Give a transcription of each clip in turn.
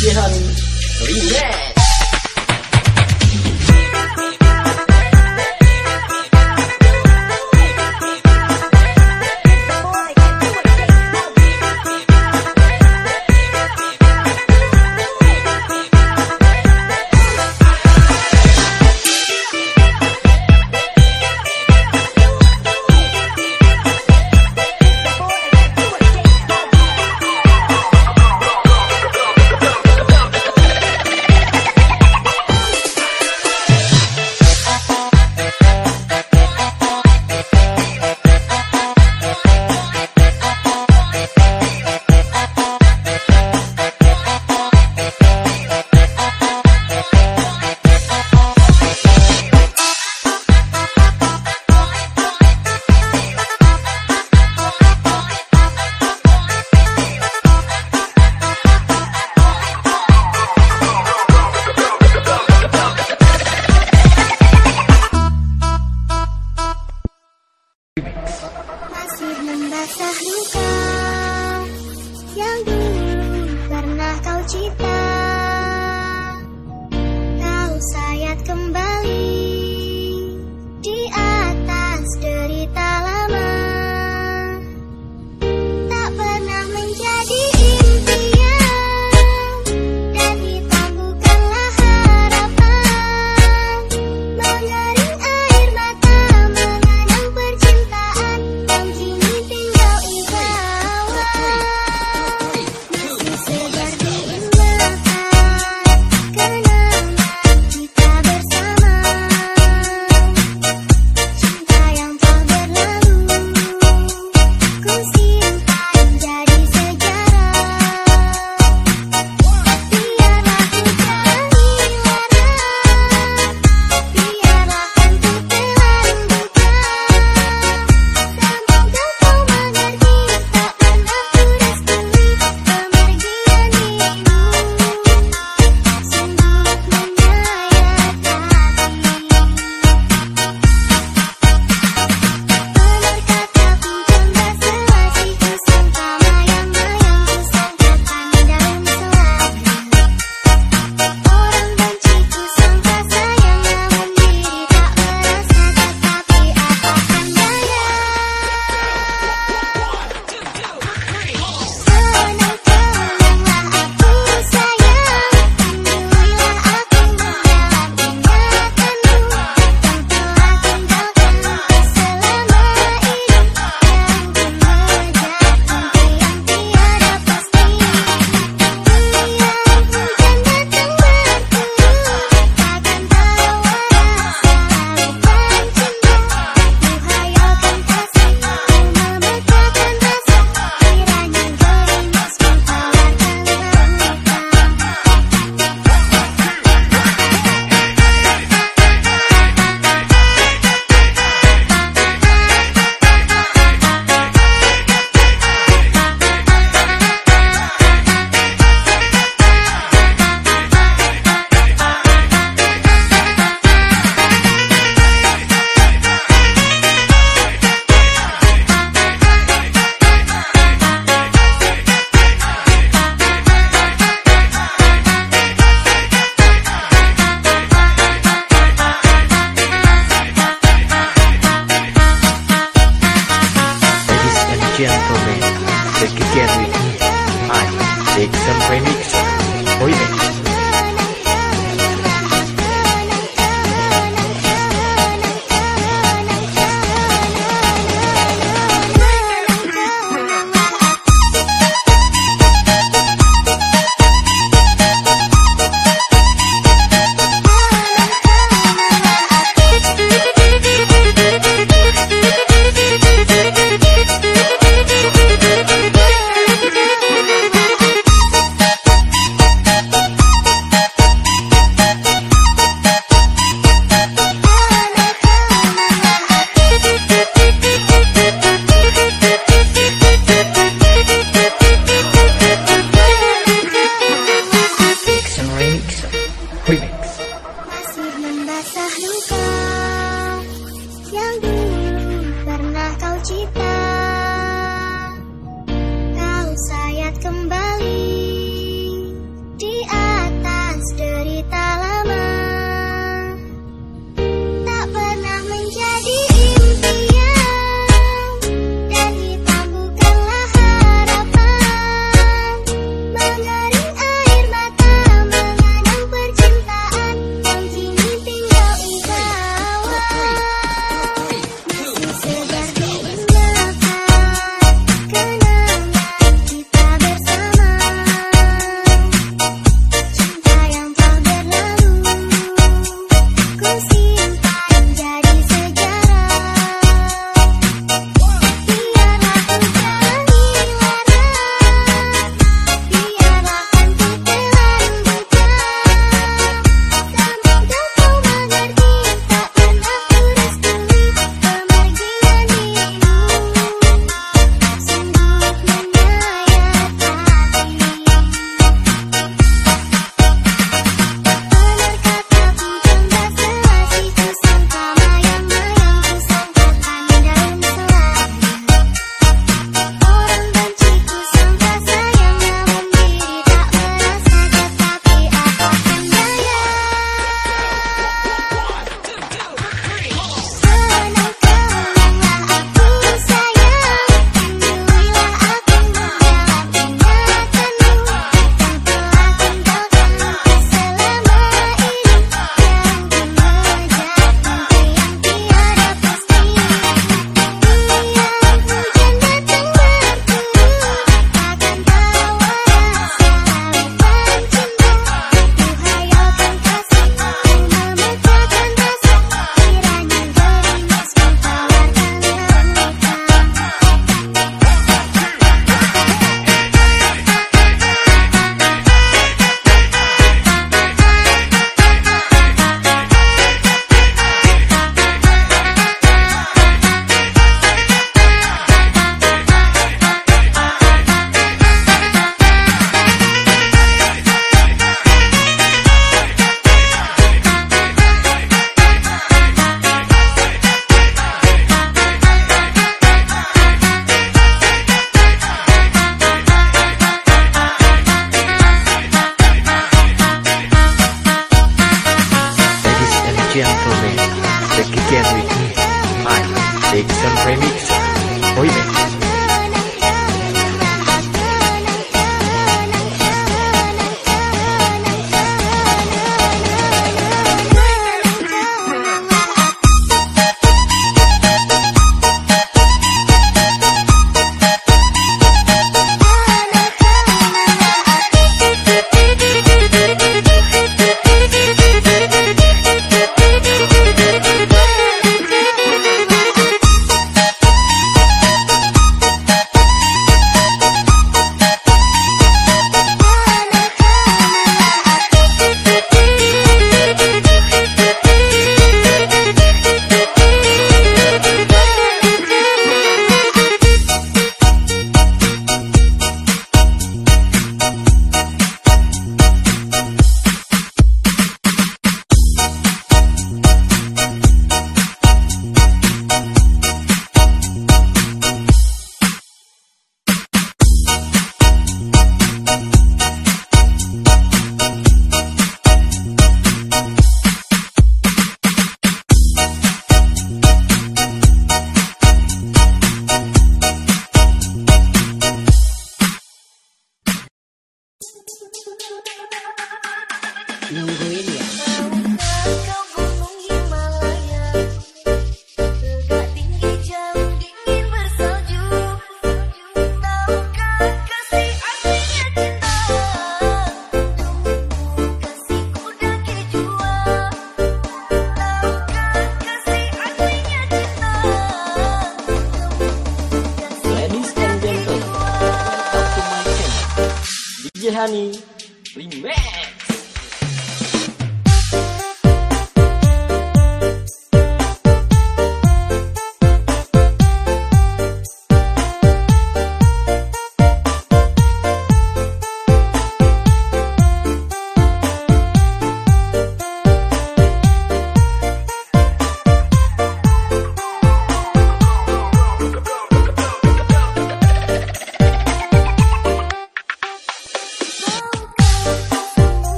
Jihan Remix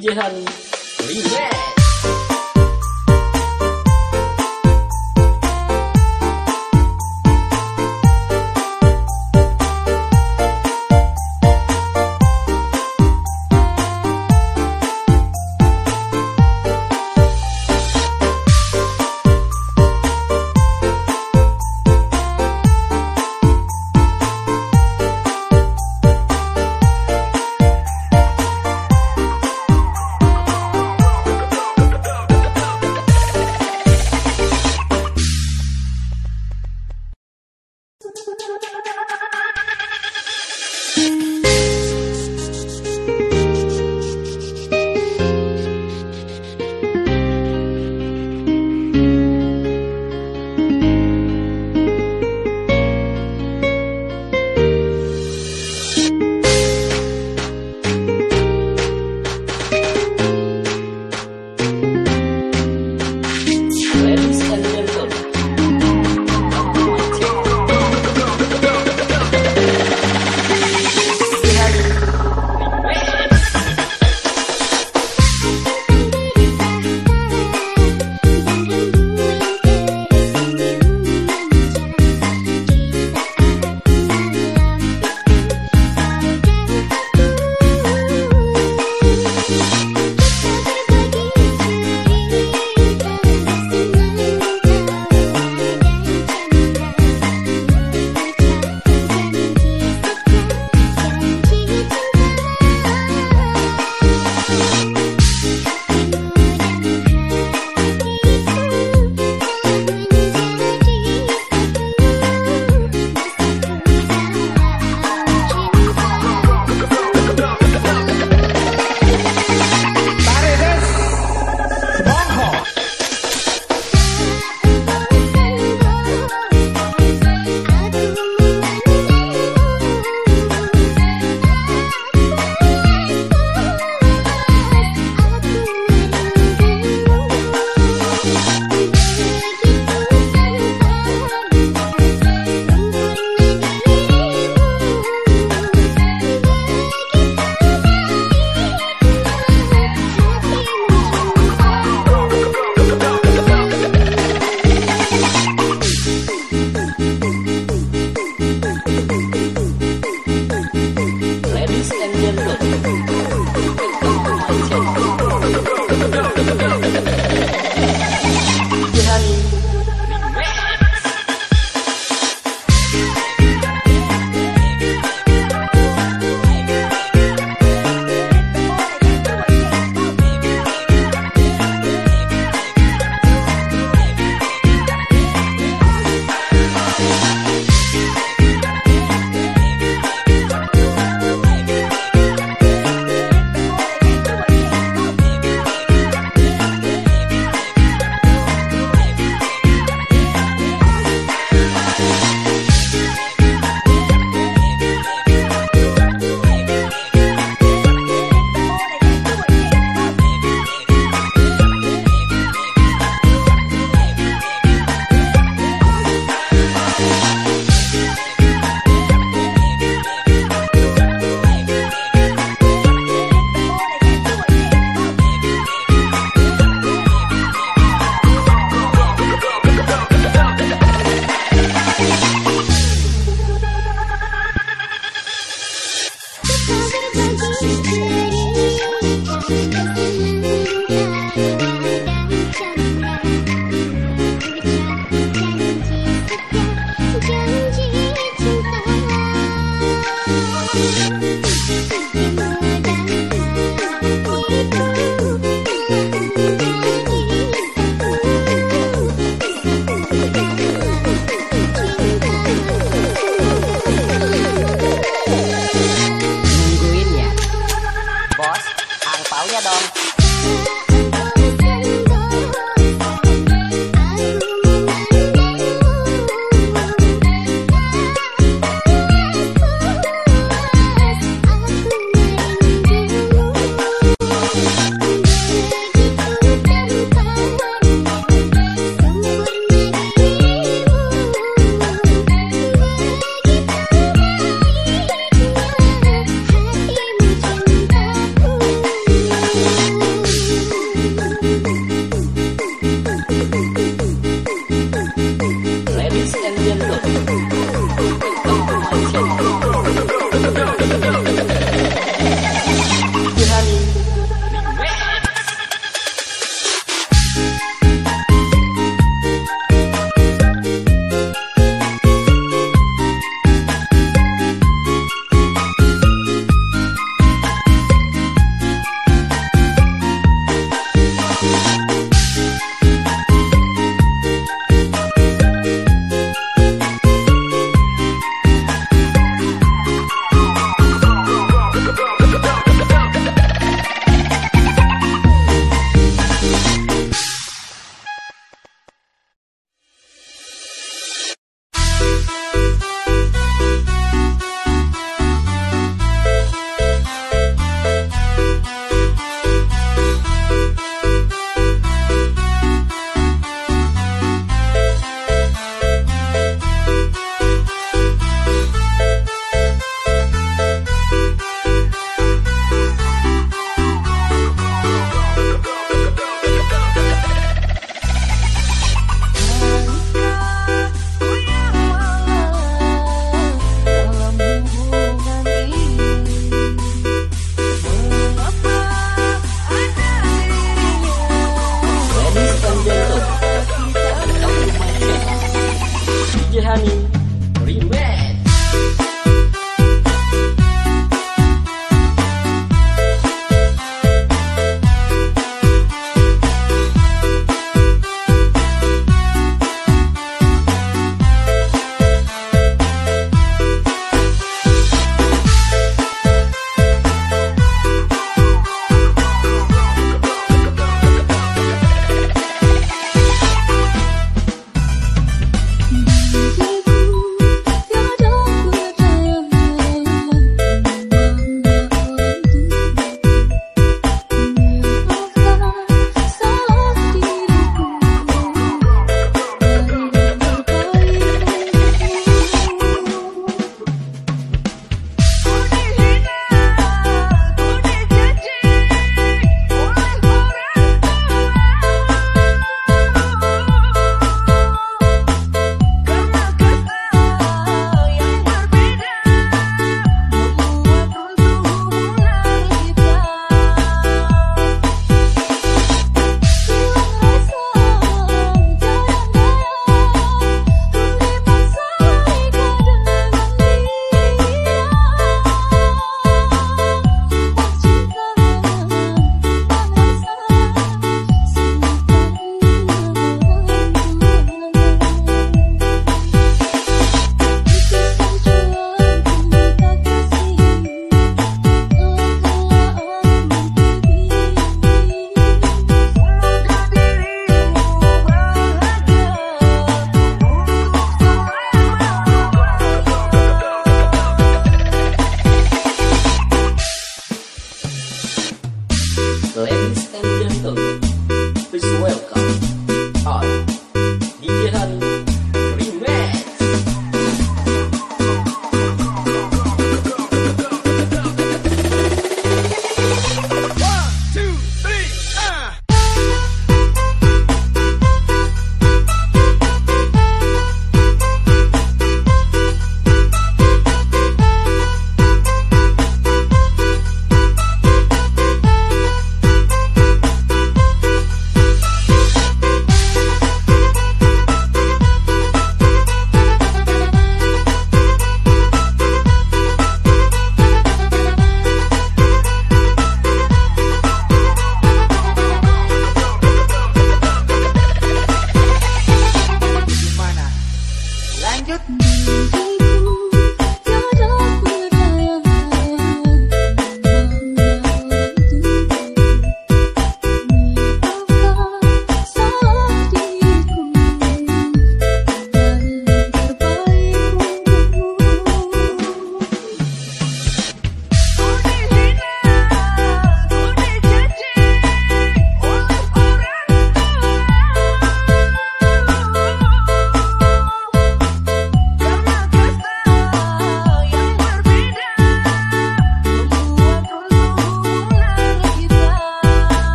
Vì hình.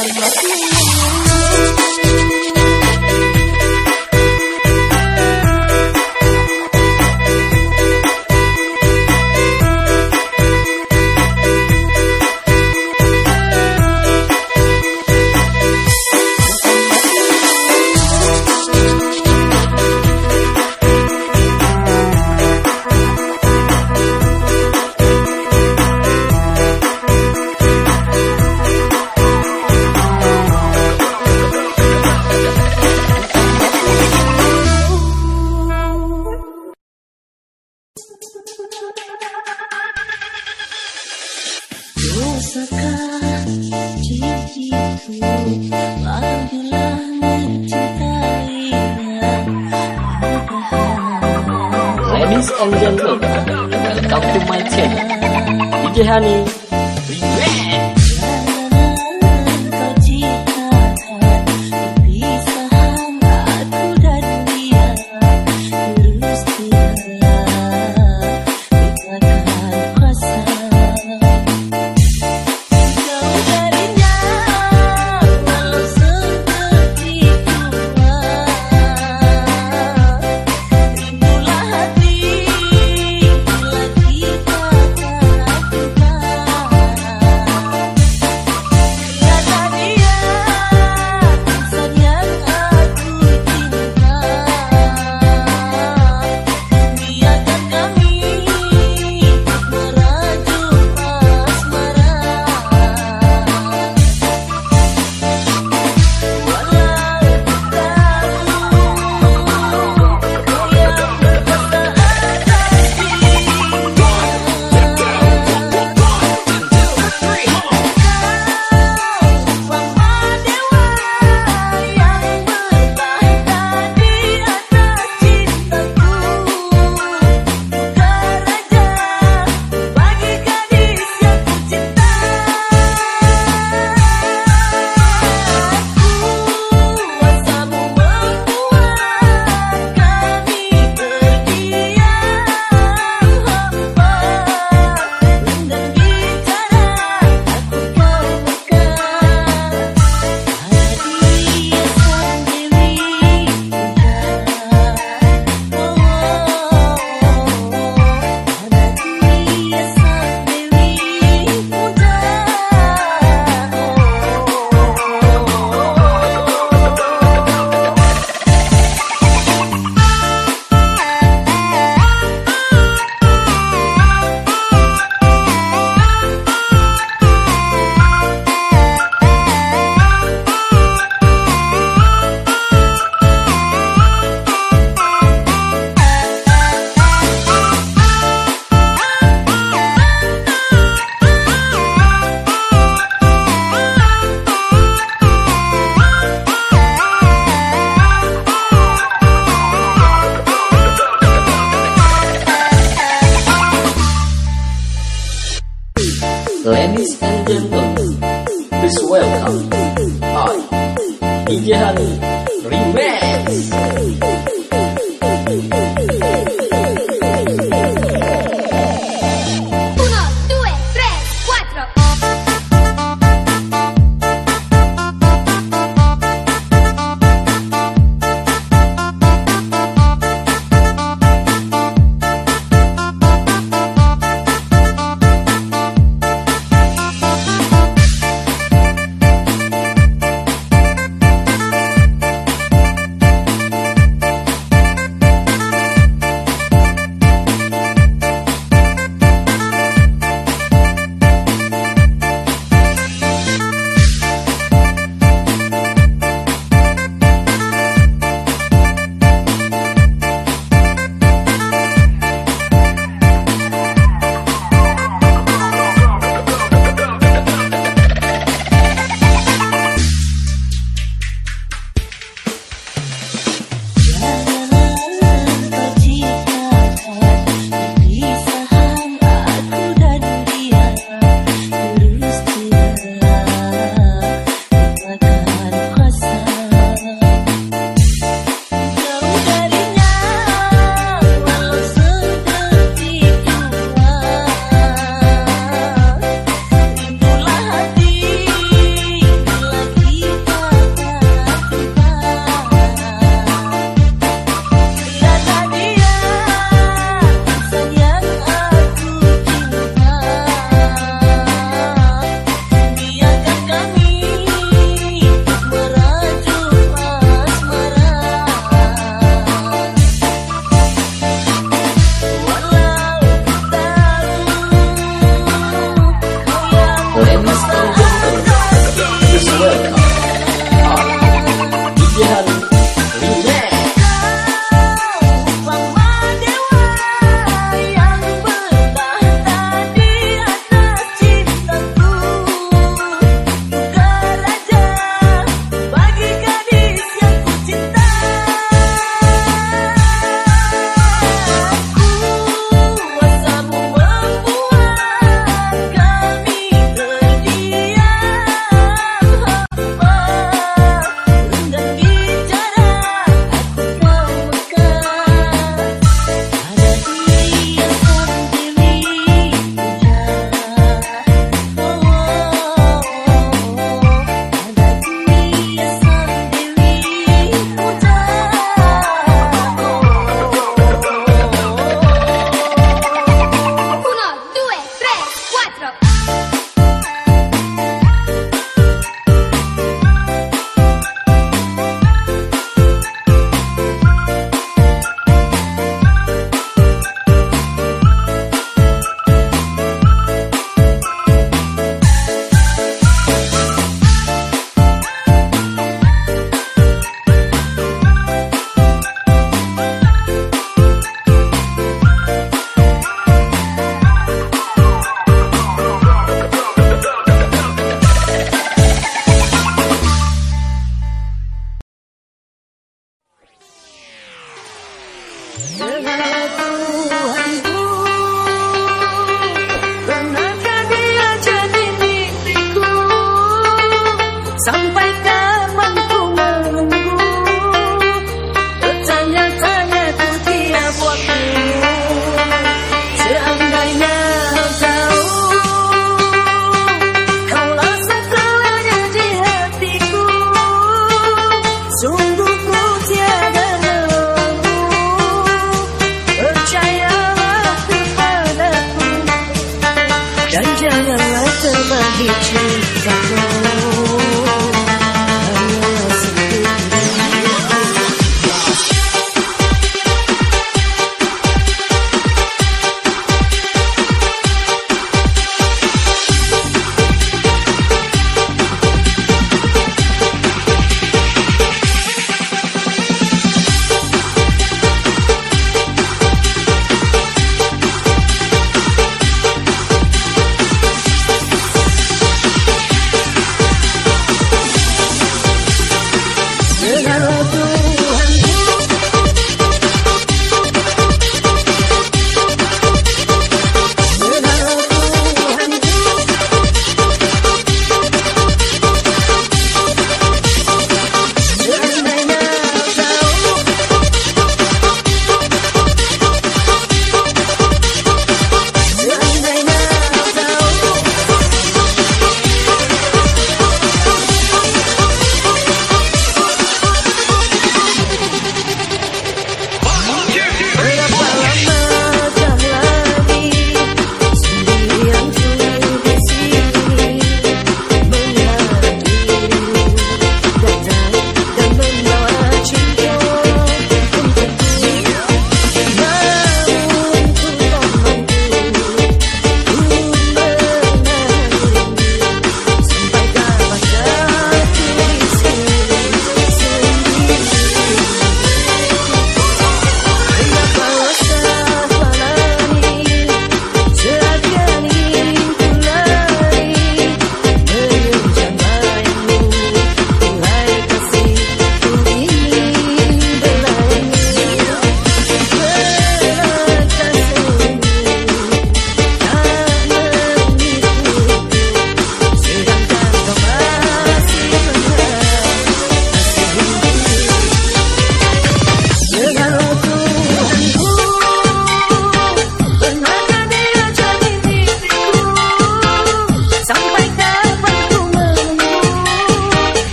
Carlos.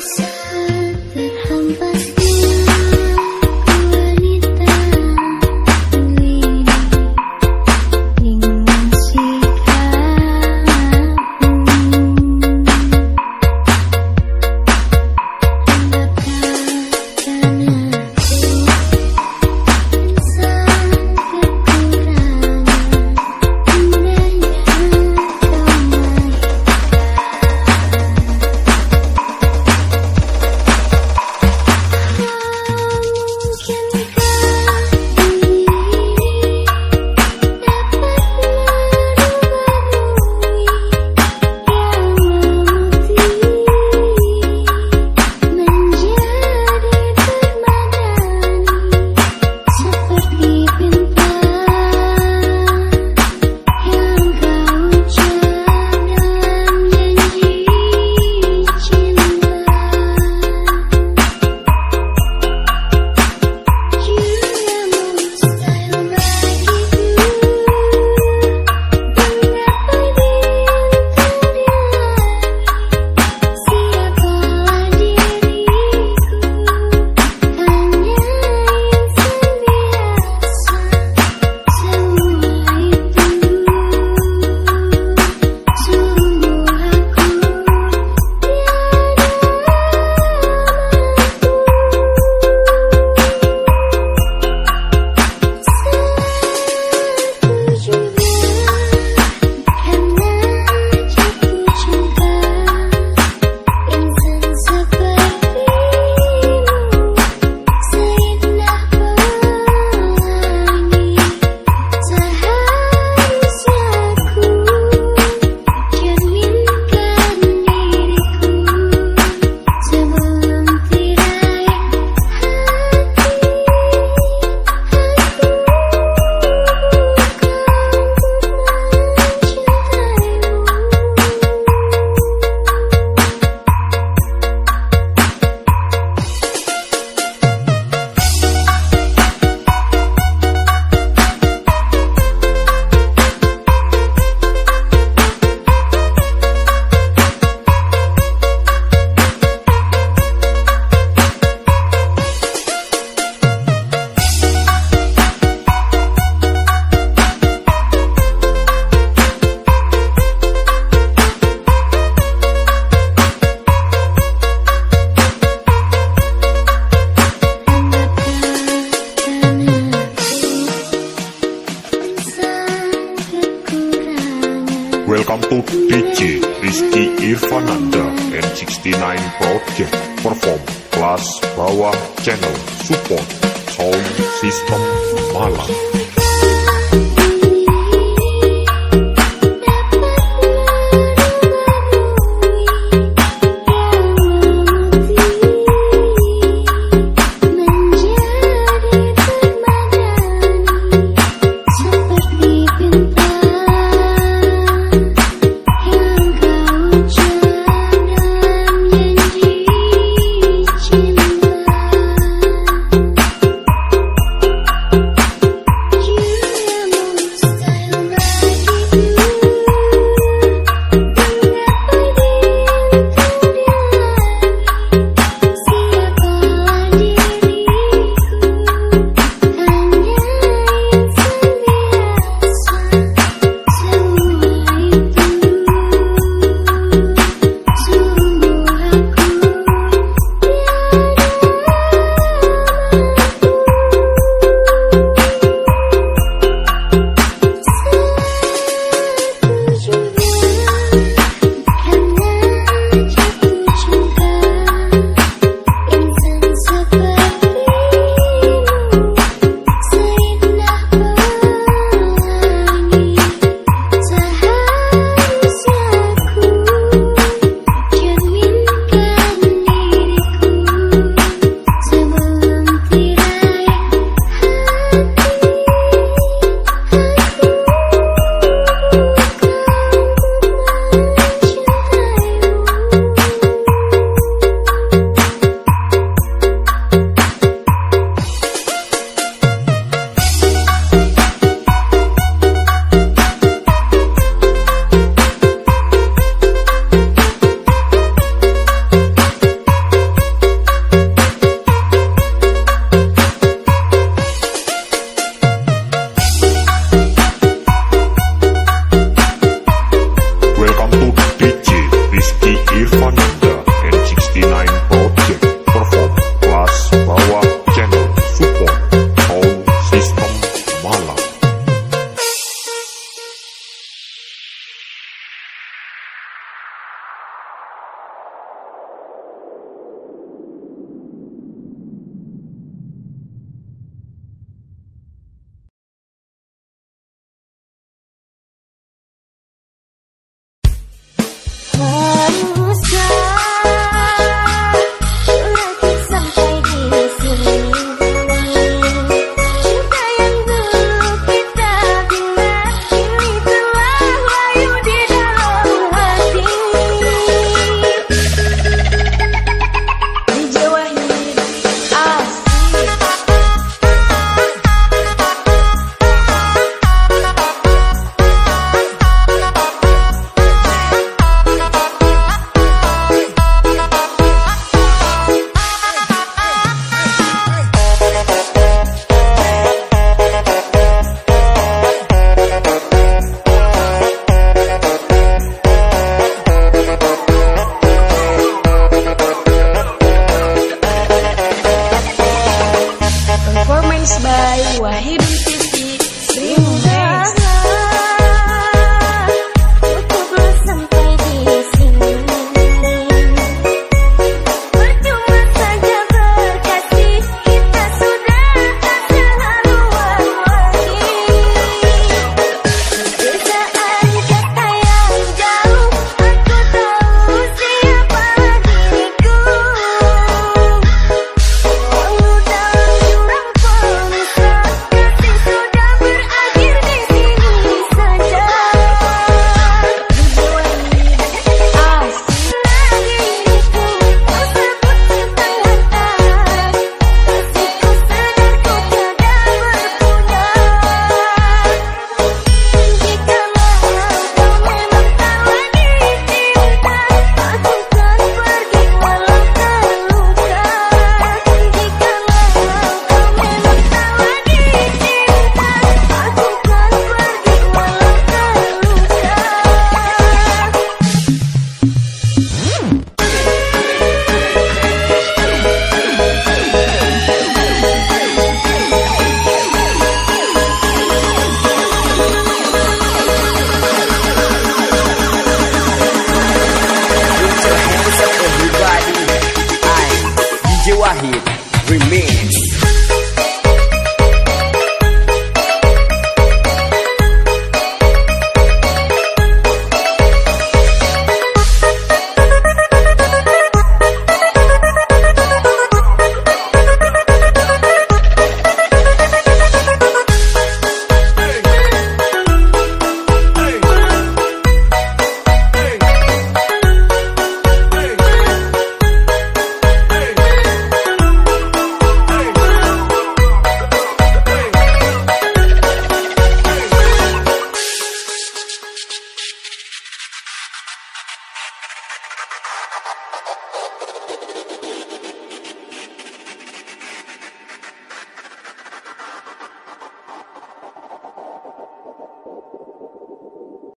Yes.